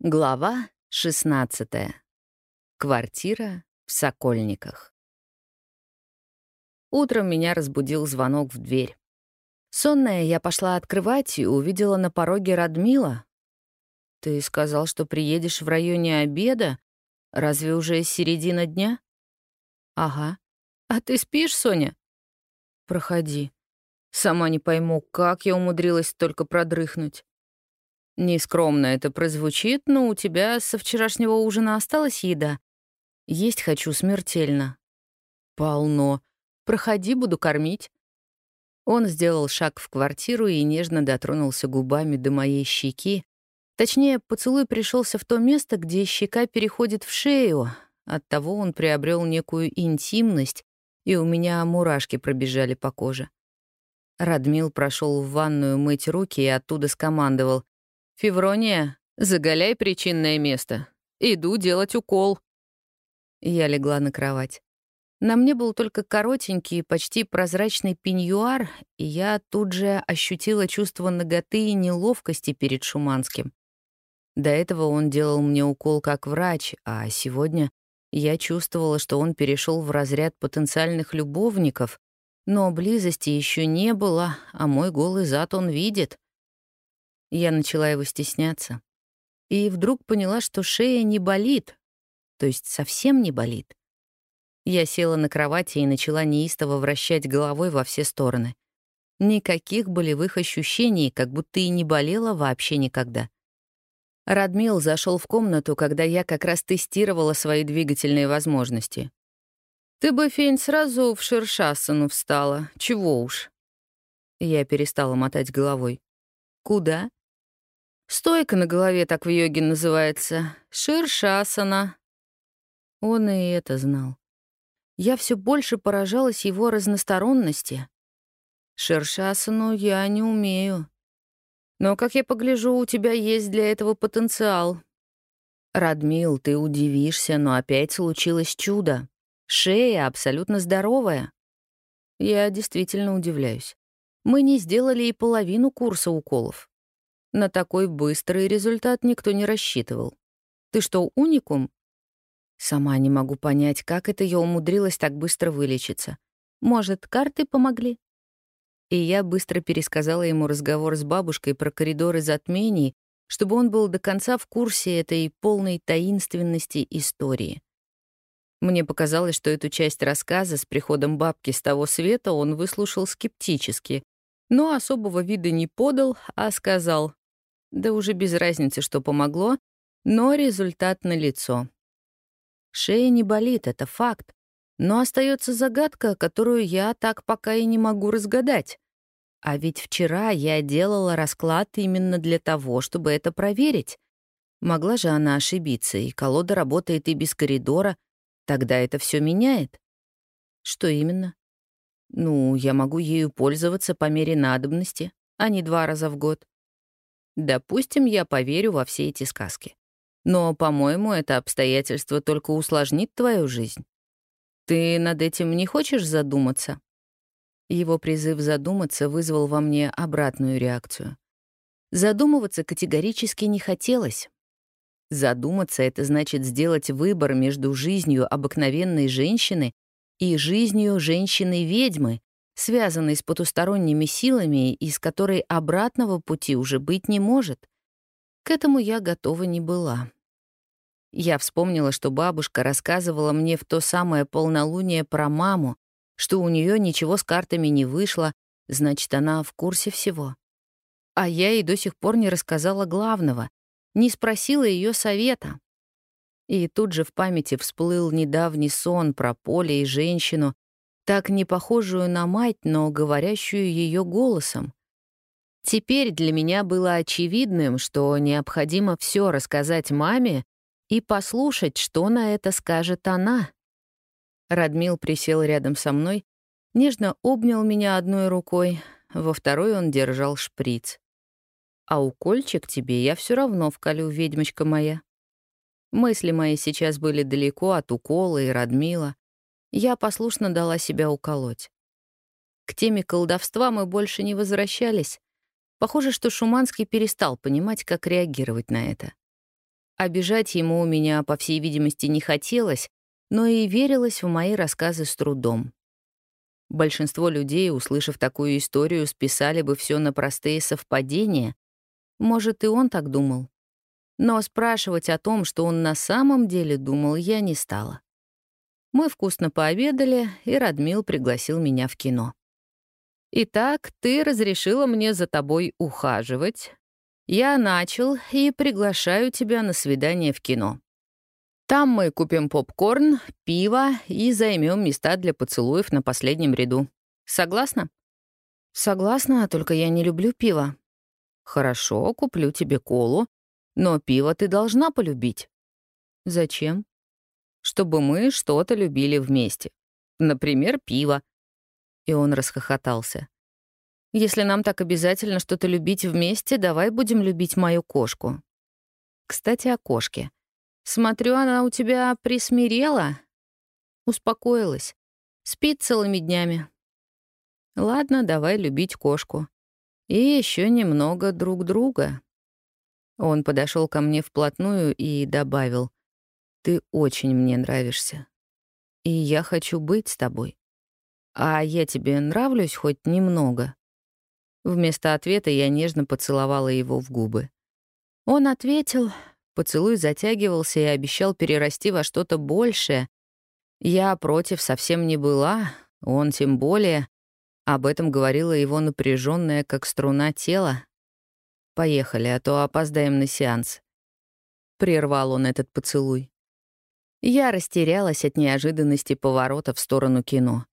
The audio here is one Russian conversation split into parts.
Глава 16. Квартира в Сокольниках. Утром меня разбудил звонок в дверь. Сонная, я пошла открывать и увидела на пороге Радмила. «Ты сказал, что приедешь в районе обеда? Разве уже середина дня?» «Ага. А ты спишь, Соня?» «Проходи. Сама не пойму, как я умудрилась только продрыхнуть». Нескромно это прозвучит, но у тебя со вчерашнего ужина осталась еда. Есть хочу смертельно. Полно. Проходи, буду кормить. Он сделал шаг в квартиру и нежно дотронулся губами до моей щеки. Точнее, поцелуй пришелся в то место, где щека переходит в шею. Оттого он приобрел некую интимность, и у меня мурашки пробежали по коже. Радмил прошел в ванную мыть руки и оттуда скомандовал. «Феврония, заголяй причинное место. Иду делать укол». Я легла на кровать. На мне был только коротенький, почти прозрачный пеньюар, и я тут же ощутила чувство ноготы и неловкости перед Шуманским. До этого он делал мне укол как врач, а сегодня я чувствовала, что он перешел в разряд потенциальных любовников, но близости еще не было, а мой голый зад он видит. Я начала его стесняться. И вдруг поняла, что шея не болит, то есть совсем не болит. Я села на кровати и начала неистово вращать головой во все стороны. Никаких болевых ощущений, как будто и не болела вообще никогда. Радмил зашел в комнату, когда я как раз тестировала свои двигательные возможности. «Ты бы, Фень, сразу в шершасану встала. Чего уж?» Я перестала мотать головой. «Куда?» Стойка на голове так в йоге называется. Ширшасана. Он и это знал. Я все больше поражалась его разносторонности. Ширшасану я не умею. Но, как я погляжу, у тебя есть для этого потенциал. Радмил, ты удивишься, но опять случилось чудо. Шея абсолютно здоровая. Я действительно удивляюсь. Мы не сделали и половину курса уколов. На такой быстрый результат никто не рассчитывал. Ты что, уникум? Сама не могу понять, как это я умудрилась так быстро вылечиться. Может, карты помогли? И я быстро пересказала ему разговор с бабушкой про коридоры затмений, чтобы он был до конца в курсе этой полной таинственности истории. Мне показалось, что эту часть рассказа с приходом бабки с того света он выслушал скептически, но особого вида не подал, а сказал да уже без разницы, что помогло, но результат налицо. Шея не болит, это факт. Но остается загадка, которую я так пока и не могу разгадать. А ведь вчера я делала расклад именно для того, чтобы это проверить. Могла же она ошибиться, и колода работает и без коридора. Тогда это все меняет. Что именно? Ну, я могу ею пользоваться по мере надобности, а не два раза в год. Допустим, я поверю во все эти сказки. Но, по-моему, это обстоятельство только усложнит твою жизнь. Ты над этим не хочешь задуматься?» Его призыв задуматься вызвал во мне обратную реакцию. Задумываться категорически не хотелось. Задуматься — это значит сделать выбор между жизнью обыкновенной женщины и жизнью женщины-ведьмы, связанной с потусторонними силами и с которой обратного пути уже быть не может. К этому я готова не была. Я вспомнила, что бабушка рассказывала мне в то самое полнолуние про маму, что у нее ничего с картами не вышло, значит, она в курсе всего. А я ей до сих пор не рассказала главного, не спросила ее совета. И тут же в памяти всплыл недавний сон про поле и женщину, так не похожую на мать, но говорящую ее голосом. Теперь для меня было очевидным, что необходимо все рассказать маме и послушать, что на это скажет она. Радмил присел рядом со мной, нежно обнял меня одной рукой, во второй он держал шприц. «А укольчик тебе я все равно вколю, ведьмочка моя». Мысли мои сейчас были далеко от укола и Радмила, я послушно дала себя уколоть. К теме колдовства мы больше не возвращались. Похоже, что Шуманский перестал понимать, как реагировать на это. Обижать ему у меня, по всей видимости, не хотелось, но и верилось в мои рассказы с трудом. Большинство людей, услышав такую историю, списали бы все на простые совпадения. Может, и он так думал. Но спрашивать о том, что он на самом деле думал, я не стала. Мы вкусно пообедали, и Радмил пригласил меня в кино. «Итак, ты разрешила мне за тобой ухаживать. Я начал и приглашаю тебя на свидание в кино. Там мы купим попкорн, пиво и займем места для поцелуев на последнем ряду. Согласна? Согласна, только я не люблю пиво. Хорошо, куплю тебе колу, но пиво ты должна полюбить. Зачем? Чтобы мы что-то любили вместе. Например, пиво. И он расхохотался. Если нам так обязательно что-то любить вместе, давай будем любить мою кошку. Кстати, о кошке. Смотрю, она у тебя присмирела. Успокоилась. Спит целыми днями. Ладно, давай любить кошку. И еще немного друг друга. Он подошел ко мне вплотную и добавил. Ты очень мне нравишься. И я хочу быть с тобой. А я тебе нравлюсь хоть немного. Вместо ответа я нежно поцеловала его в губы. Он ответил, Поцелуй затягивался и обещал перерасти во что-то большее. Я против совсем не была, он тем более. Об этом говорило его напряженное, как струна тело. «Поехали, а то опоздаем на сеанс». Прервал он этот поцелуй. Я растерялась от неожиданности поворота в сторону кино.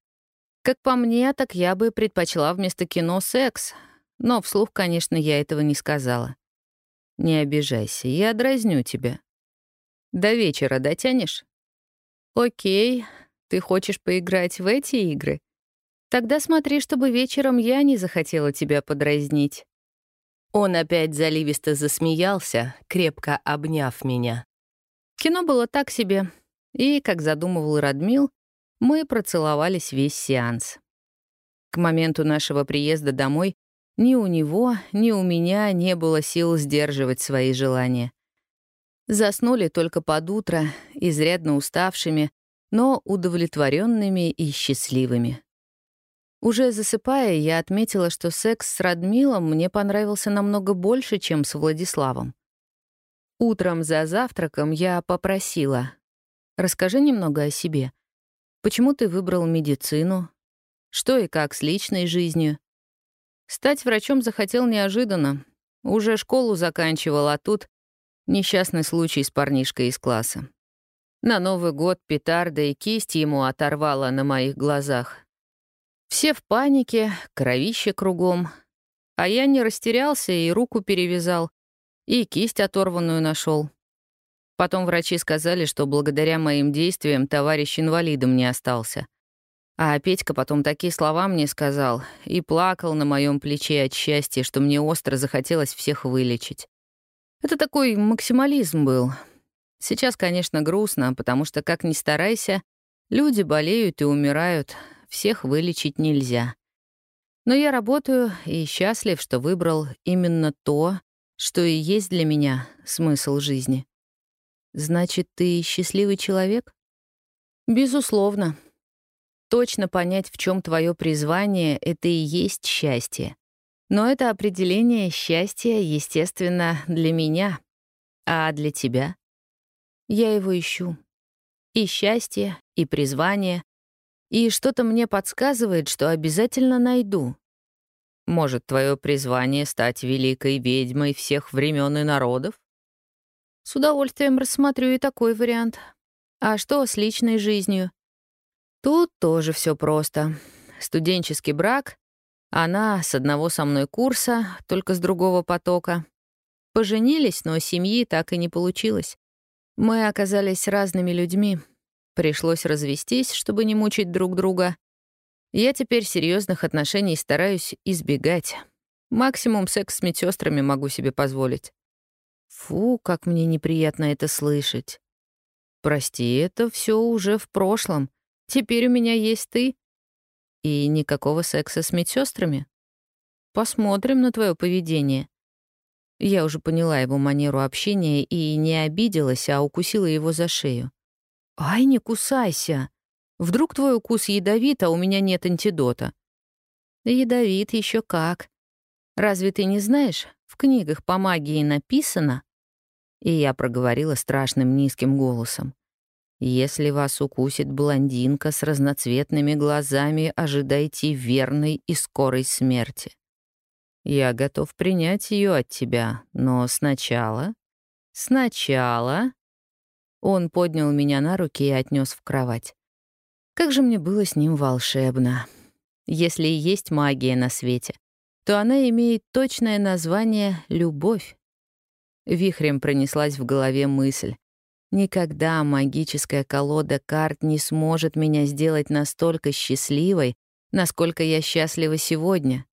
Как по мне, так я бы предпочла вместо кино секс, но вслух, конечно, я этого не сказала. Не обижайся, я дразню тебя. До вечера дотянешь? Окей, ты хочешь поиграть в эти игры? Тогда смотри, чтобы вечером я не захотела тебя подразнить. Он опять заливисто засмеялся, крепко обняв меня. Кино было так себе, и, как задумывал Радмил, мы процеловались весь сеанс. К моменту нашего приезда домой ни у него, ни у меня не было сил сдерживать свои желания. Заснули только под утро, изрядно уставшими, но удовлетворенными и счастливыми. Уже засыпая, я отметила, что секс с Радмилом мне понравился намного больше, чем с Владиславом. Утром за завтраком я попросила, «Расскажи немного о себе. Почему ты выбрал медицину? Что и как с личной жизнью? Стать врачом захотел неожиданно. Уже школу заканчивал, а тут несчастный случай с парнишкой из класса. На Новый год петарда и кисть ему оторвало на моих глазах. Все в панике, кровище кругом. А я не растерялся и руку перевязал, и кисть оторванную нашел. Потом врачи сказали, что благодаря моим действиям товарищ инвалидом не остался. А Петька потом такие слова мне сказал и плакал на моем плече от счастья, что мне остро захотелось всех вылечить. Это такой максимализм был. Сейчас, конечно, грустно, потому что, как ни старайся, люди болеют и умирают, всех вылечить нельзя. Но я работаю и счастлив, что выбрал именно то, что и есть для меня смысл жизни. Значит, ты счастливый человек? Безусловно, Точно понять, в чем твое призвание, это и есть счастье. Но это определение счастья, естественно, для меня. А для тебя? Я его ищу. И счастье, и призвание. И что-то мне подсказывает, что обязательно найду. Может, твое призвание — стать великой ведьмой всех времен и народов? С удовольствием рассмотрю и такой вариант. А что с личной жизнью? Тут тоже все просто. Студенческий брак, она с одного со мной курса, только с другого потока. Поженились, но семьи так и не получилось. Мы оказались разными людьми. Пришлось развестись, чтобы не мучить друг друга. Я теперь серьезных отношений стараюсь избегать. Максимум секс с медсестрами могу себе позволить. Фу, как мне неприятно это слышать. Прости, это все уже в прошлом. Теперь у меня есть ты. И никакого секса с медсестрами. Посмотрим на твое поведение. Я уже поняла его манеру общения и не обиделась, а укусила его за шею. «Ай, не кусайся! Вдруг твой укус ядовит, а у меня нет антидота?» «Ядовит еще как. Разве ты не знаешь, в книгах по магии написано...» И я проговорила страшным низким голосом. «Если вас укусит блондинка с разноцветными глазами, ожидайте верной и скорой смерти. Я готов принять ее от тебя, но сначала... Сначала...» Он поднял меня на руки и отнес в кровать. Как же мне было с ним волшебно. Если и есть магия на свете, то она имеет точное название «любовь». Вихрем пронеслась в голове мысль. Никогда магическая колода карт не сможет меня сделать настолько счастливой, насколько я счастлива сегодня.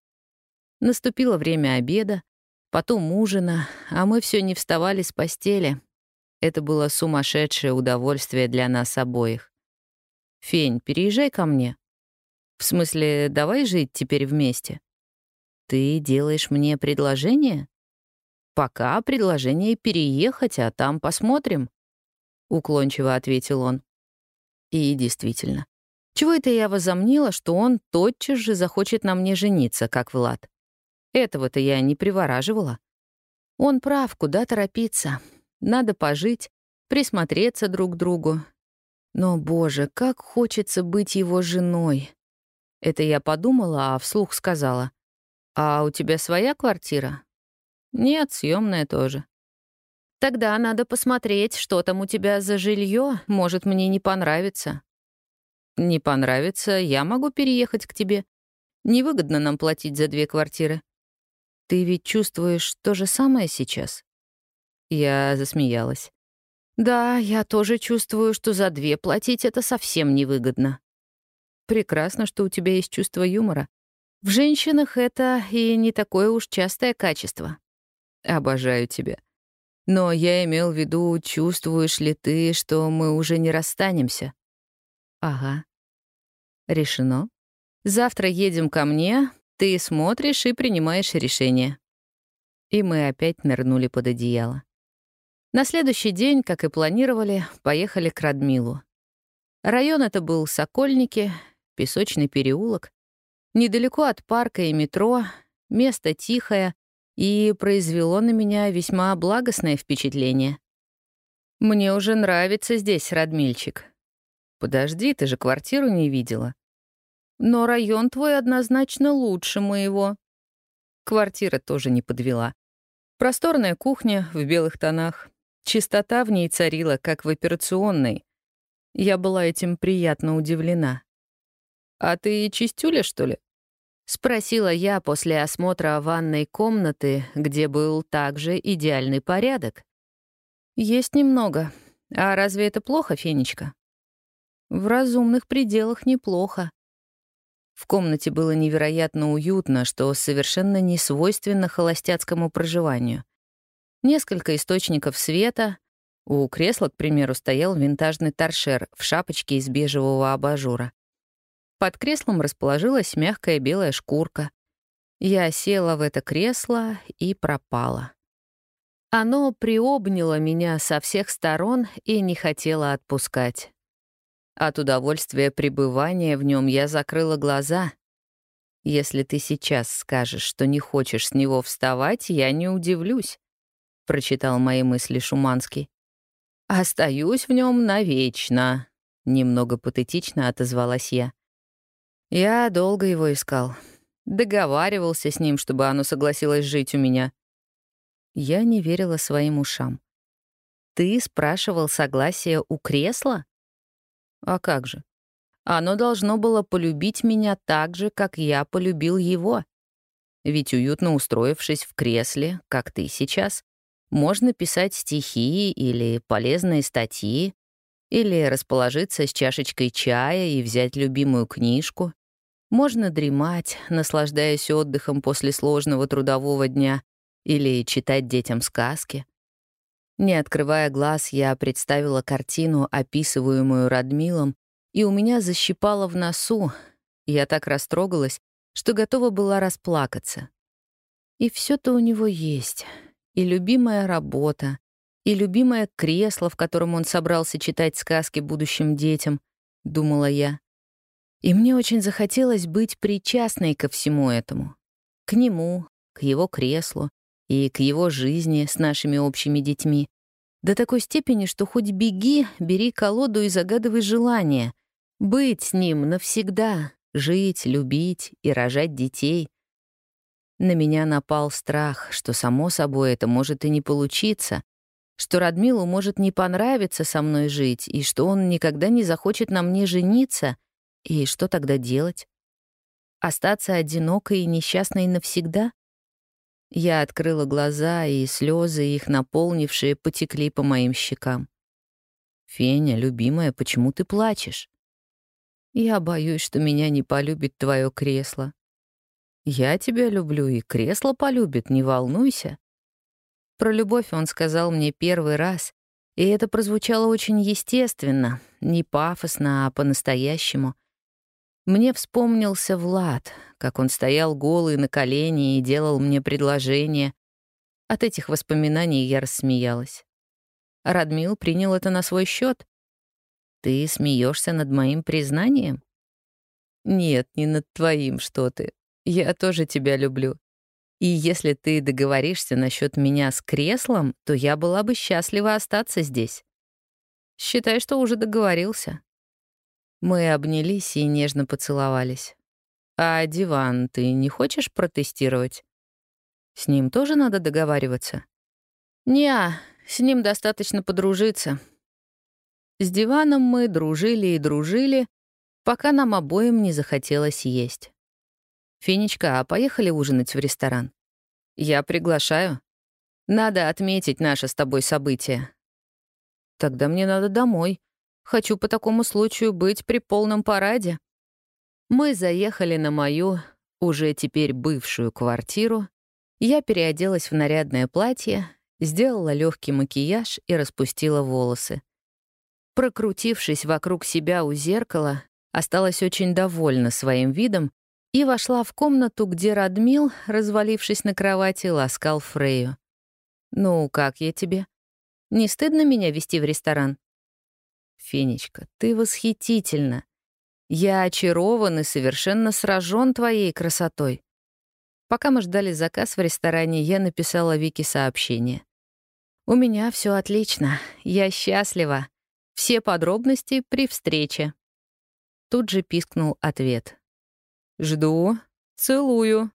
Наступило время обеда, потом ужина, а мы все не вставали с постели. Это было сумасшедшее удовольствие для нас обоих. «Фень, переезжай ко мне». «В смысле, давай жить теперь вместе?» «Ты делаешь мне предложение?» «Пока предложение переехать, а там посмотрим», — уклончиво ответил он. И действительно, чего это я возомнила, что он тотчас же захочет на мне жениться, как Влад? Этого-то я не привораживала. Он прав, куда торопиться. Надо пожить, присмотреться друг к другу. Но, боже, как хочется быть его женой. Это я подумала, а вслух сказала. «А у тебя своя квартира?» «Нет, съемная тоже». «Тогда надо посмотреть, что там у тебя за жилье. Может, мне не понравится». «Не понравится, я могу переехать к тебе. Невыгодно нам платить за две квартиры». Ты ведь чувствуешь то же самое сейчас?» Я засмеялась. «Да, я тоже чувствую, что за две платить это совсем невыгодно». «Прекрасно, что у тебя есть чувство юмора. В женщинах это и не такое уж частое качество. Обожаю тебя. Но я имел в виду, чувствуешь ли ты, что мы уже не расстанемся?» «Ага». «Решено. Завтра едем ко мне, ты смотришь и принимаешь решение. И мы опять нырнули под одеяло. На следующий день, как и планировали, поехали к Радмилу. Район это был Сокольники, песочный переулок. Недалеко от парка и метро, место тихое и произвело на меня весьма благостное впечатление. «Мне уже нравится здесь, Радмильчик». «Подожди, ты же квартиру не видела». Но район твой однозначно лучше моего. Квартира тоже не подвела. Просторная кухня в белых тонах. Чистота в ней царила, как в операционной. Я была этим приятно удивлена. «А ты чистюля, что ли?» — спросила я после осмотра ванной комнаты, где был также идеальный порядок. «Есть немного. А разве это плохо, Фенечка?» «В разумных пределах неплохо. В комнате было невероятно уютно, что совершенно не свойственно холостяцкому проживанию. Несколько источников света. У кресла, к примеру, стоял винтажный торшер в шапочке из бежевого абажура. Под креслом расположилась мягкая белая шкурка. Я села в это кресло и пропала. Оно приобняло меня со всех сторон и не хотело отпускать. От удовольствия пребывания в нем я закрыла глаза. Если ты сейчас скажешь, что не хочешь с него вставать, я не удивлюсь, — прочитал мои мысли Шуманский. «Остаюсь в нем навечно», — немного патетично отозвалась я. Я долго его искал. Договаривался с ним, чтобы оно согласилось жить у меня. Я не верила своим ушам. «Ты спрашивал согласие у кресла?» А как же? Оно должно было полюбить меня так же, как я полюбил его. Ведь уютно устроившись в кресле, как ты сейчас, можно писать стихи или полезные статьи, или расположиться с чашечкой чая и взять любимую книжку. Можно дремать, наслаждаясь отдыхом после сложного трудового дня, или читать детям сказки. Не открывая глаз, я представила картину, описываемую Радмилом, и у меня защипало в носу. Я так растрогалась, что готова была расплакаться. И все то у него есть. И любимая работа, и любимое кресло, в котором он собрался читать сказки будущим детям, — думала я. И мне очень захотелось быть причастной ко всему этому. К нему, к его креслу и к его жизни с нашими общими детьми. До такой степени, что хоть беги, бери колоду и загадывай желание. Быть с ним навсегда, жить, любить и рожать детей. На меня напал страх, что, само собой, это может и не получиться, что Радмилу может не понравиться со мной жить, и что он никогда не захочет на мне жениться. И что тогда делать? Остаться одинокой и несчастной навсегда? Я открыла глаза, и слезы, их наполнившие, потекли по моим щекам. «Феня, любимая, почему ты плачешь?» «Я боюсь, что меня не полюбит твое кресло». «Я тебя люблю, и кресло полюбит, не волнуйся». Про любовь он сказал мне первый раз, и это прозвучало очень естественно, не пафосно, а по-настоящему. Мне вспомнился Влад, как он стоял голый на колени и делал мне предложение. От этих воспоминаний я рассмеялась. Радмил принял это на свой счет. «Ты смеешься над моим признанием?» «Нет, не над твоим, что ты. Я тоже тебя люблю. И если ты договоришься насчет меня с креслом, то я была бы счастлива остаться здесь. Считай, что уже договорился». Мы обнялись и нежно поцеловались. «А диван ты не хочешь протестировать? С ним тоже надо договариваться?» «Не, с ним достаточно подружиться». С диваном мы дружили и дружили, пока нам обоим не захотелось есть. «Финичка, а поехали ужинать в ресторан?» «Я приглашаю. Надо отметить наше с тобой событие». «Тогда мне надо домой», Хочу по такому случаю быть при полном параде. Мы заехали на мою, уже теперь бывшую квартиру. Я переоделась в нарядное платье, сделала легкий макияж и распустила волосы. Прокрутившись вокруг себя у зеркала, осталась очень довольна своим видом и вошла в комнату, где Радмил, развалившись на кровати, ласкал Фрею. «Ну, как я тебе? Не стыдно меня вести в ресторан?» Фенечка, ты восхитительна. Я очарован и совершенно сражен твоей красотой. Пока мы ждали заказ в ресторане, я написала Вике сообщение. «У меня все отлично. Я счастлива. Все подробности при встрече». Тут же пискнул ответ. «Жду. Целую».